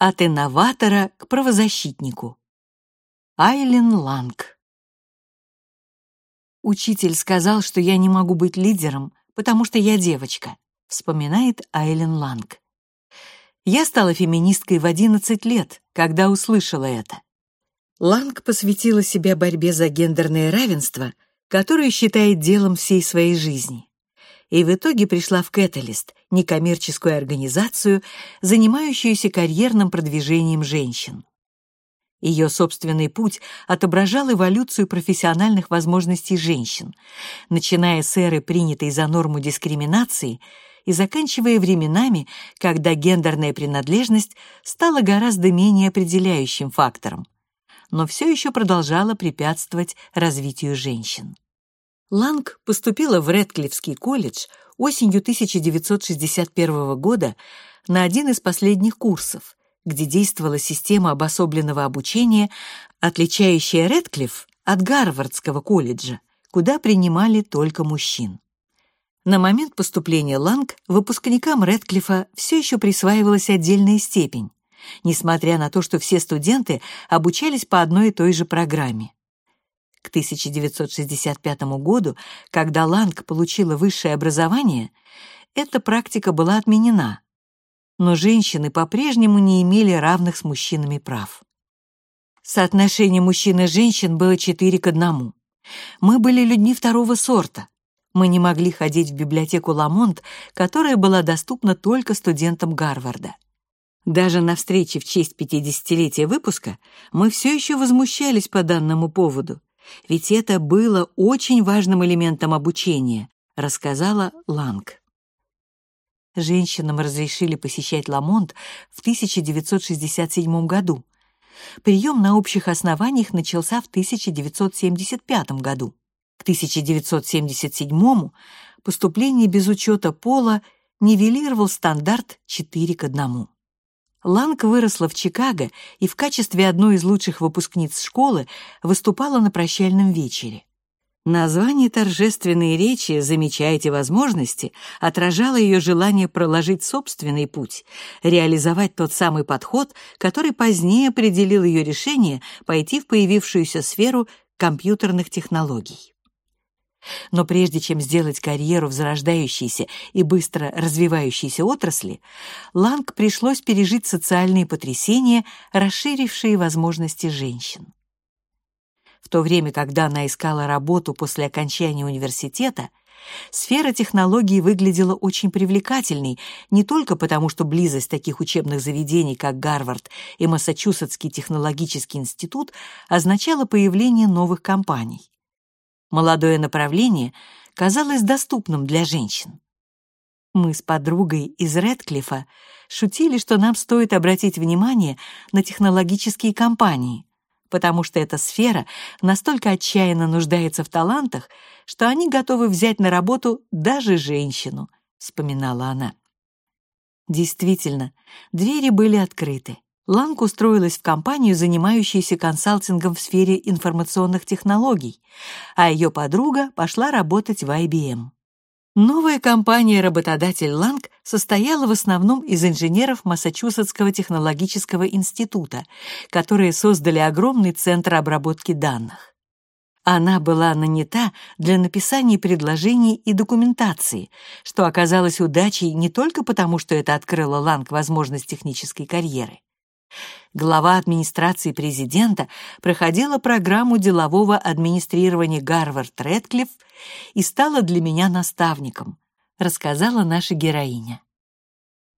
От инноватора к правозащитнику. Айлен Ланг. Учитель сказал, что я не могу быть лидером, потому что я девочка, вспоминает Айлен Ланг. Я стала феминисткой в 11 лет, когда услышала это. Ланг посвятила себя борьбе за гендерное равенство, которое считает делом всей своей жизни и в итоге пришла в Кэталист, некоммерческую организацию, занимающуюся карьерным продвижением женщин. Ее собственный путь отображал эволюцию профессиональных возможностей женщин, начиная с эры, принятой за норму дискриминации, и заканчивая временами, когда гендерная принадлежность стала гораздо менее определяющим фактором, но все еще продолжала препятствовать развитию женщин. Ланг поступила в Рэдклиффский колледж осенью 1961 года на один из последних курсов, где действовала система обособленного обучения, отличающая Рэдклифф от Гарвардского колледжа, куда принимали только мужчин. На момент поступления Ланг выпускникам Рэдклиффа все еще присваивалась отдельная степень, несмотря на то, что все студенты обучались по одной и той же программе. К 1965 году, когда Ланг получила высшее образование, эта практика была отменена, но женщины по-прежнему не имели равных с мужчинами прав. Соотношение мужчин и женщин было 4 к 1. Мы были людьми второго сорта. Мы не могли ходить в библиотеку Ламонт, которая была доступна только студентам Гарварда. Даже на встрече в честь 50-летия выпуска мы все еще возмущались по данному поводу ведь это было очень важным элементом обучения, рассказала Ланг. Женщинам разрешили посещать Ламонт в 1967 году. Прием на общих основаниях начался в 1975 году. К 1977 поступление без учета пола нивелировал стандарт 4 к 1. Ланг выросла в Чикаго и в качестве одной из лучших выпускниц школы выступала на прощальном вечере. Название торжественной речи «Замечайте возможности» отражало ее желание проложить собственный путь, реализовать тот самый подход, который позднее определил ее решение пойти в появившуюся сферу компьютерных технологий. Но прежде чем сделать карьеру в зарождающейся и быстро развивающейся отрасли, Ланг пришлось пережить социальные потрясения, расширившие возможности женщин. В то время, когда она искала работу после окончания университета, сфера технологий выглядела очень привлекательной не только потому, что близость таких учебных заведений, как Гарвард и Массачусетский технологический институт, означала появление новых компаний. Молодое направление казалось доступным для женщин. Мы с подругой из Редклифа шутили, что нам стоит обратить внимание на технологические компании, потому что эта сфера настолько отчаянно нуждается в талантах, что они готовы взять на работу даже женщину, вспоминала она. Действительно, двери были открыты. Ланг устроилась в компанию, занимающуюся консалтингом в сфере информационных технологий, а ее подруга пошла работать в IBM. Новая компания-работодатель Ланг состояла в основном из инженеров Массачусетского технологического института, которые создали огромный центр обработки данных. Она была нанята для написания предложений и документации, что оказалось удачей не только потому, что это открыло Ланг возможность технической карьеры, Глава администрации президента проходила программу делового администрирования Гарвард Рэдклифф и стала для меня наставником, рассказала наша героиня.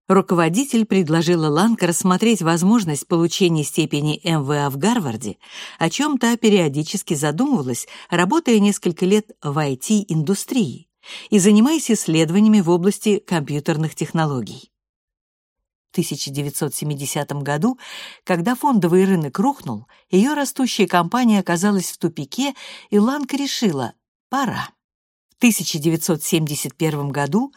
Руководитель предложила Ланка рассмотреть возможность получения степени МВА в Гарварде, о чем та периодически задумывалась, работая несколько лет в IT-индустрии и занимаясь исследованиями в области компьютерных технологий. 1970 году, когда фондовый рынок рухнул, ее растущая компания оказалась в тупике, и Ланка решила «пора». В 1971 году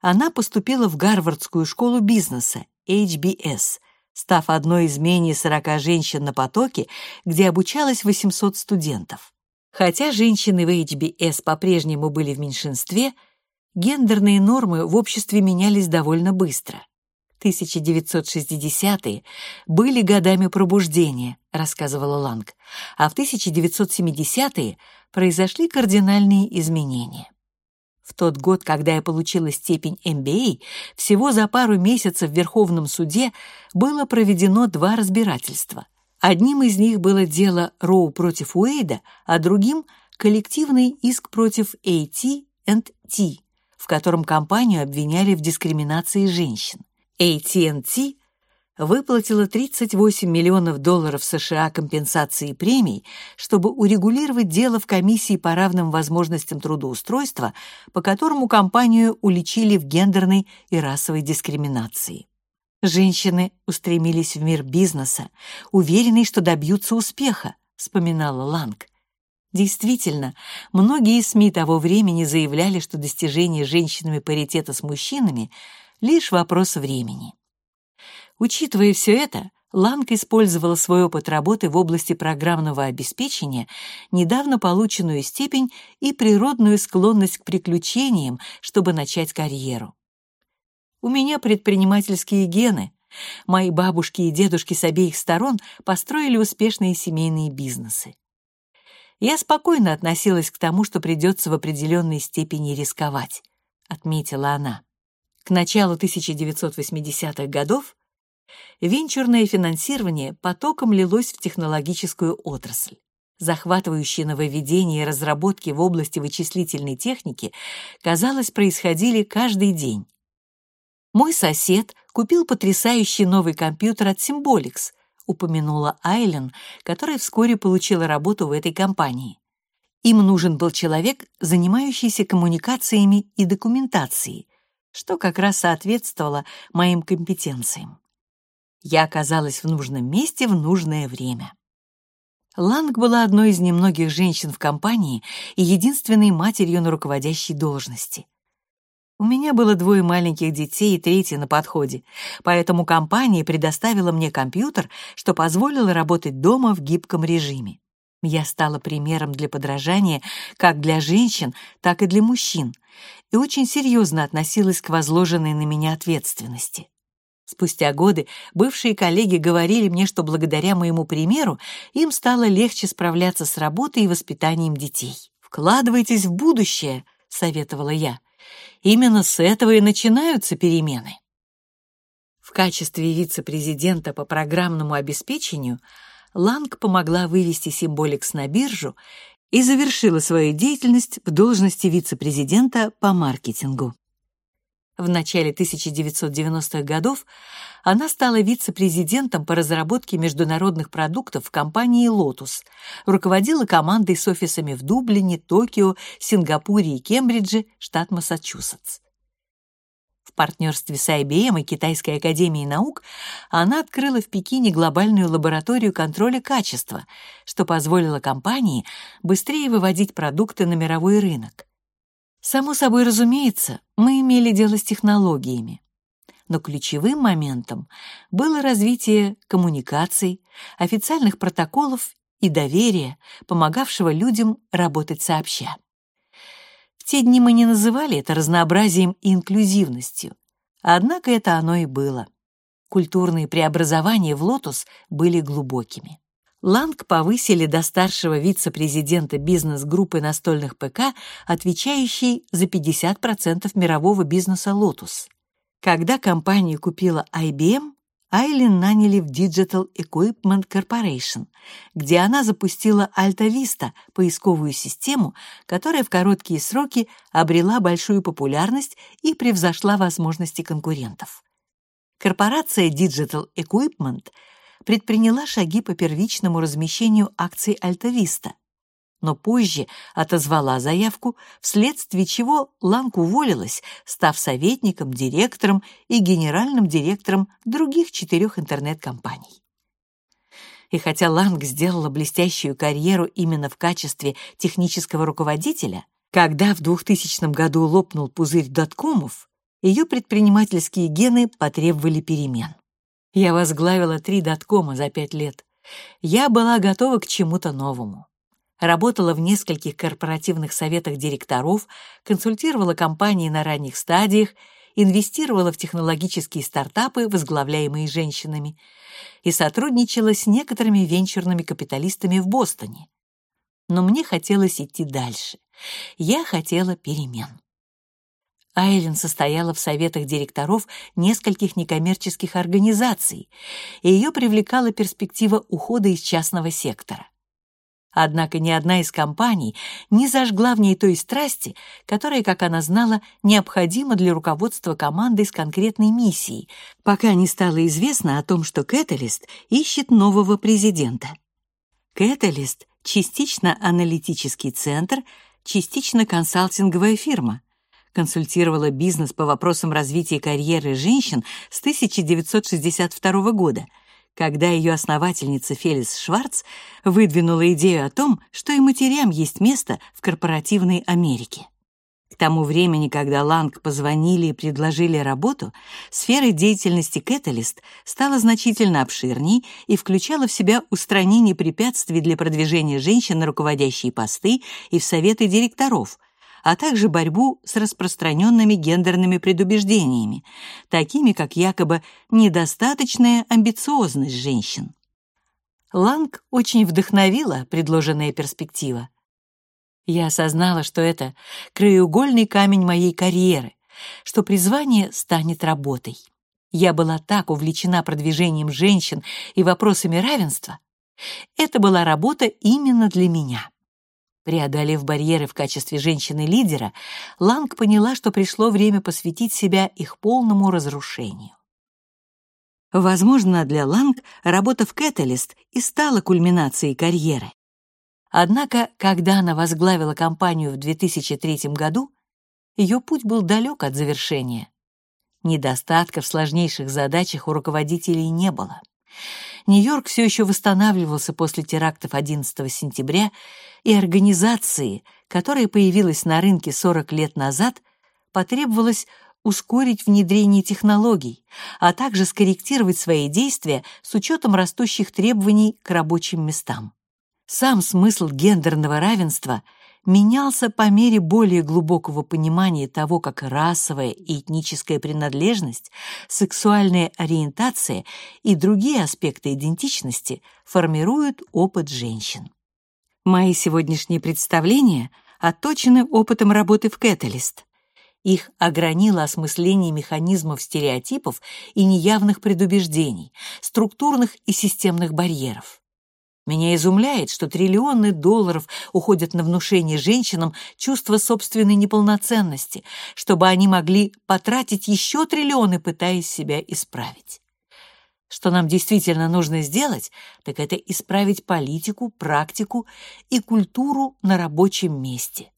она поступила в Гарвардскую школу бизнеса, HBS, став одной из менее 40 женщин на потоке, где обучалось 800 студентов. Хотя женщины в HBS по-прежнему были в меньшинстве, гендерные нормы в обществе менялись довольно быстро. 1960-е были годами пробуждения, рассказывала Ланг, а в 1970-е произошли кардинальные изменения. В тот год, когда я получила степень MBA, всего за пару месяцев в Верховном суде было проведено два разбирательства. Одним из них было дело Роу против Уэйда, а другим — коллективный иск против AT&T, в котором компанию обвиняли в дискриминации женщин. AT&T выплатила 38 миллионов долларов США компенсации премий, чтобы урегулировать дело в комиссии по равным возможностям трудоустройства, по которому компанию уличили в гендерной и расовой дискриминации. Женщины устремились в мир бизнеса, уверенные, что добьются успеха, вспоминала Ланг. Действительно, многие СМИ того времени заявляли, что достижение женщинами паритета с мужчинами — лишь вопрос времени. Учитывая все это, Ланг использовала свой опыт работы в области программного обеспечения, недавно полученную степень и природную склонность к приключениям, чтобы начать карьеру. У меня предпринимательские гены. Мои бабушки и дедушки с обеих сторон построили успешные семейные бизнесы. Я спокойно относилась к тому, что придется в определенной степени рисковать, отметила она. К началу 1980-х годов венчурное финансирование потоком лилось в технологическую отрасль. Захватывающие нововведения и разработки в области вычислительной техники, казалось, происходили каждый день. «Мой сосед купил потрясающий новый компьютер от Symbolics», упомянула Айлен, которая вскоре получила работу в этой компании. Им нужен был человек, занимающийся коммуникациями и документацией, что как раз соответствовало моим компетенциям. Я оказалась в нужном месте в нужное время. Ланг была одной из немногих женщин в компании и единственной матерью на руководящей должности. У меня было двое маленьких детей и третий на подходе, поэтому компания предоставила мне компьютер, что позволило работать дома в гибком режиме. Я стала примером для подражания как для женщин, так и для мужчин, и очень серьезно относилась к возложенной на меня ответственности. Спустя годы бывшие коллеги говорили мне, что благодаря моему примеру им стало легче справляться с работой и воспитанием детей. «Вкладывайтесь в будущее», — советовала я. «Именно с этого и начинаются перемены». В качестве вице-президента по программному обеспечению Ланг помогла вывести Симболикс на биржу и завершила свою деятельность в должности вице-президента по маркетингу. В начале 1990-х годов она стала вице-президентом по разработке международных продуктов в компании Lotus, руководила командой с офисами в Дублине, Токио, Сингапуре и Кембридже, штат Массачусетс партнерстве с IBM и Китайской академией наук она открыла в Пекине глобальную лабораторию контроля качества, что позволило компании быстрее выводить продукты на мировой рынок. Само собой разумеется, мы имели дело с технологиями. Но ключевым моментом было развитие коммуникаций, официальных протоколов и доверия, помогавшего людям работать сообща те дни мы не называли это разнообразием и инклюзивностью. Однако это оно и было. Культурные преобразования в «Лотус» были глубокими. Ланг повысили до старшего вице-президента бизнес-группы настольных ПК, отвечающей за 50% мирового бизнеса «Лотус». Когда компанию купила IBM, Айлин наняли в Digital Equipment Corporation, где она запустила Alta Vista, поисковую систему, которая в короткие сроки обрела большую популярность и превзошла возможности конкурентов. Корпорация Digital Equipment предприняла шаги по первичному размещению акций Alta Vista — но позже отозвала заявку, вследствие чего Ланг уволилась, став советником, директором и генеральным директором других четырех интернет-компаний. И хотя Ланг сделала блестящую карьеру именно в качестве технического руководителя, когда в 2000 году лопнул пузырь доткомов, ее предпринимательские гены потребовали перемен. Я возглавила три доткома за пять лет. Я была готова к чему-то новому работала в нескольких корпоративных советах директоров, консультировала компании на ранних стадиях инвестировала в технологические стартапы, возглавляемые женщинами, и сотрудничала с некоторыми венчурными капиталистами в Бостоне. Но мне хотелось идти дальше. Я хотела перемен. Айлен состояла в советах директоров нескольких некоммерческих организаций, и ее привлекала перспектива ухода из частного сектора. Однако ни одна из компаний не зажгла в ней той страсти, которая, как она знала, необходима для руководства командой с конкретной миссией, пока не стало известно о том, что Кэталист ищет нового президента. Кэталист — частично аналитический центр, частично консалтинговая фирма — консультировала бизнес по вопросам развития карьеры женщин с 1962 года, когда ее основательница Фелис Шварц выдвинула идею о том, что и матерям есть место в корпоративной Америке. К тому времени, когда Ланг позвонили и предложили работу, сфера деятельности Кэталист стала значительно обширней и включала в себя устранение препятствий для продвижения женщин на руководящие посты и в советы директоров — а также борьбу с распространенными гендерными предубеждениями, такими как якобы недостаточная амбициозность женщин. Ланг очень вдохновила предложенная перспектива. Я осознала, что это краеугольный камень моей карьеры, что призвание станет работой. Я была так увлечена продвижением женщин и вопросами равенства. Это была работа именно для меня. Преодолев барьеры в качестве женщины-лидера, Ланг поняла, что пришло время посвятить себя их полному разрушению. Возможно, для Ланг работа в Кэталист и стала кульминацией карьеры. Однако, когда она возглавила компанию в 2003 году, ее путь был далек от завершения. Недостатков в сложнейших задачах у руководителей не было. Нью-Йорк все еще восстанавливался после терактов 11 сентября, и организации, которая появилась на рынке 40 лет назад, потребовалось ускорить внедрение технологий, а также скорректировать свои действия с учетом растущих требований к рабочим местам. Сам смысл гендерного равенства — менялся по мере более глубокого понимания того, как расовая и этническая принадлежность, сексуальная ориентация и другие аспекты идентичности формируют опыт женщин. Мои сегодняшние представления отточены опытом работы в Кэталист. Их огранило осмысление механизмов стереотипов и неявных предубеждений, структурных и системных барьеров. Меня изумляет, что триллионы долларов уходят на внушение женщинам чувства собственной неполноценности, чтобы они могли потратить еще триллионы, пытаясь себя исправить. Что нам действительно нужно сделать, так это исправить политику, практику и культуру на рабочем месте.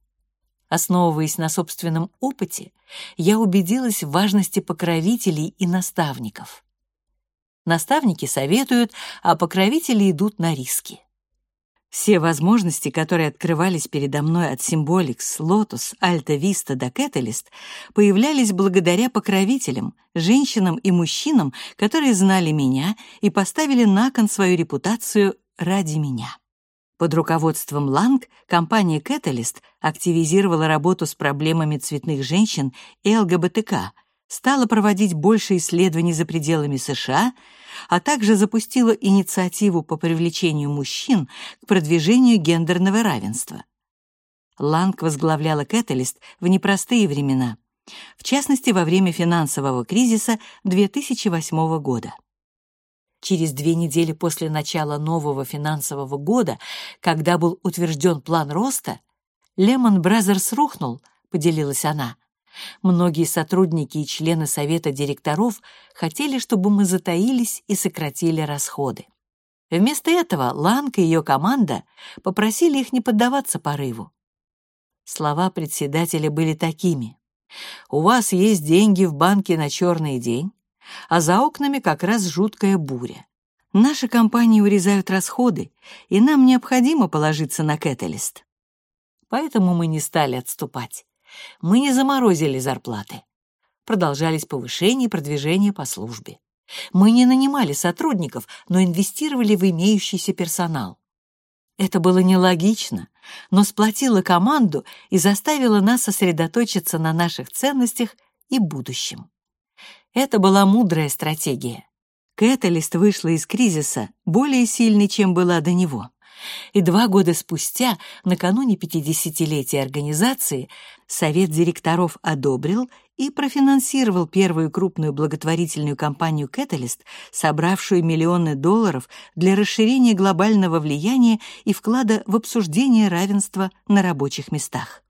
Основываясь на собственном опыте, я убедилась в важности покровителей и наставников. Наставники советуют, а покровители идут на риски. Все возможности, которые открывались передо мной от Symbolics, Lotus, Alta Vista до Catalyst, появлялись благодаря покровителям, женщинам и мужчинам, которые знали меня и поставили на кон свою репутацию ради меня. Под руководством Ланг компания Catalyst активизировала работу с проблемами цветных женщин и ЛГБТК — стала проводить больше исследований за пределами США, а также запустила инициативу по привлечению мужчин к продвижению гендерного равенства. Ланг возглавляла Кэталист в непростые времена, в частности, во время финансового кризиса 2008 года. Через две недели после начала нового финансового года, когда был утвержден план роста, Lehman Brothers рухнул, поделилась она. Многие сотрудники и члены совета директоров хотели, чтобы мы затаились и сократили расходы. Вместо этого Ланг и ее команда попросили их не поддаваться порыву. Слова председателя были такими. «У вас есть деньги в банке на черный день, а за окнами как раз жуткая буря. Наши компании урезают расходы, и нам необходимо положиться на Кэталист». Поэтому мы не стали отступать. Мы не заморозили зарплаты. Продолжались повышения и продвижения по службе. Мы не нанимали сотрудников, но инвестировали в имеющийся персонал. Это было нелогично, но сплотило команду и заставило нас сосредоточиться на наших ценностях и будущем. Это была мудрая стратегия. Кэталист вышла из кризиса более сильной, чем была до него. И два года спустя, накануне 50-летия организации, Совет директоров одобрил и профинансировал первую крупную благотворительную кампанию «Кэталист», собравшую миллионы долларов для расширения глобального влияния и вклада в обсуждение равенства на рабочих местах.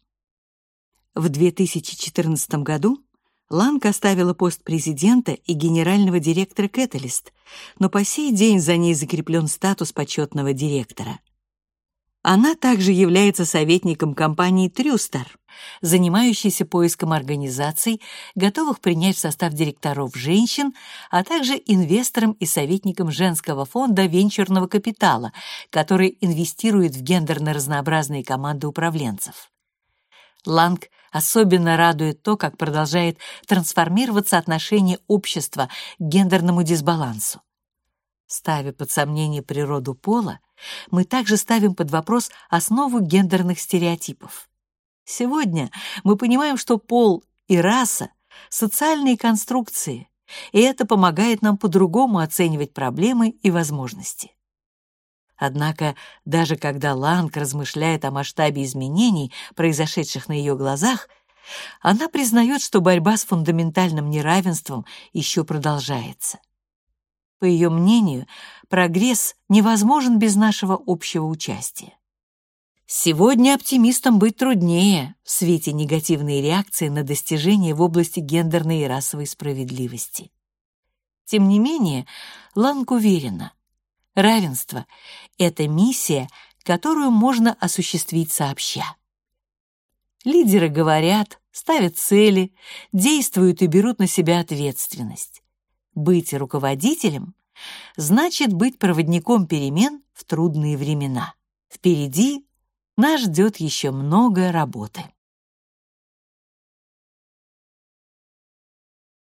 В 2014 году Ланг оставила пост президента и генерального директора Catalyst, но по сей день за ней закреплен статус почетного директора. Она также является советником компании Трюстар, занимающейся поиском организаций, готовых принять в состав директоров женщин, а также инвестором и советником женского фонда венчурного капитала, который инвестирует в гендерно разнообразные команды управленцев. Ланг особенно радует то, как продолжает трансформироваться отношение общества к гендерному дисбалансу. Ставя под сомнение природу пола, мы также ставим под вопрос основу гендерных стереотипов. Сегодня мы понимаем, что пол и раса — социальные конструкции, и это помогает нам по-другому оценивать проблемы и возможности. Однако, даже когда Ланг размышляет о масштабе изменений, произошедших на ее глазах, она признает, что борьба с фундаментальным неравенством еще продолжается. По ее мнению, прогресс невозможен без нашего общего участия. Сегодня оптимистам быть труднее в свете негативной реакции на достижения в области гендерной и расовой справедливости. Тем не менее, Ланг уверена, Равенство — это миссия, которую можно осуществить сообща. Лидеры говорят, ставят цели, действуют и берут на себя ответственность. Быть руководителем значит быть проводником перемен в трудные времена. Впереди нас ждет еще много работы.